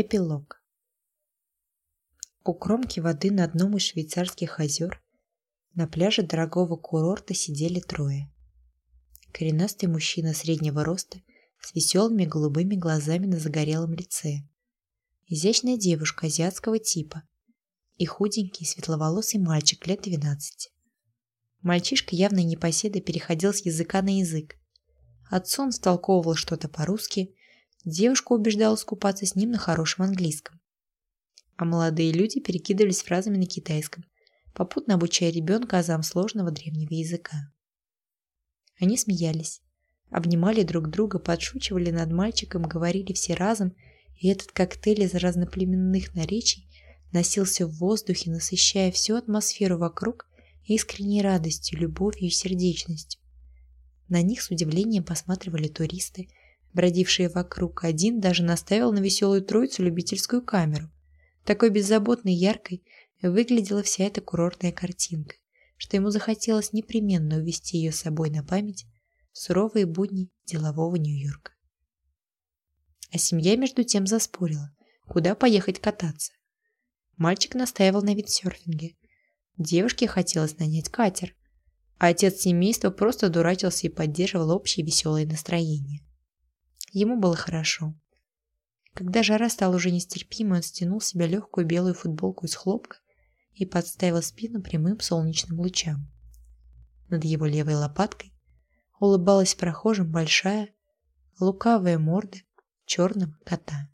Эпилог У кромки воды на одном из швейцарских озер на пляже дорогого курорта сидели трое. Коренастый мужчина среднего роста с веселыми голубыми глазами на загорелом лице. Изящная девушка азиатского типа и худенький светловолосый мальчик лет 12. Мальчишка явно непоседа переходил с языка на язык. Отцу он что-то по-русски, девушка убеждала скупаться с ним на хорошем английском. А молодые люди перекидывались фразами на китайском, попутно обучая ребенка азам сложного древнего языка. Они смеялись, обнимали друг друга, подшучивали над мальчиком, говорили все разом, и этот коктейль из разноплеменных наречий носился в воздухе, насыщая всю атмосферу вокруг искренней радостью, любовью и сердечностью. На них с удивлением посматривали туристы, бродившие вокруг. Один даже наставил на веселую троицу любительскую камеру. Такой беззаботной яркой выглядела вся эта курортная картинка, что ему захотелось непременно увести ее с собой на память в суровые будни делового Нью-Йорка. А семья между тем заспорила, куда поехать кататься. Мальчик настаивал на виндсерфинге. Девушке хотелось нанять катер, а отец семейства просто дурачился и поддерживал общее веселое настроение. Ему было хорошо. Когда жара стала уже нестерпимой, он стянул с себя легкую белую футболку из хлопка и подставил спину прямым солнечным лучам. Над его левой лопаткой улыбалась прохожим большая, лукавая морда черного кота.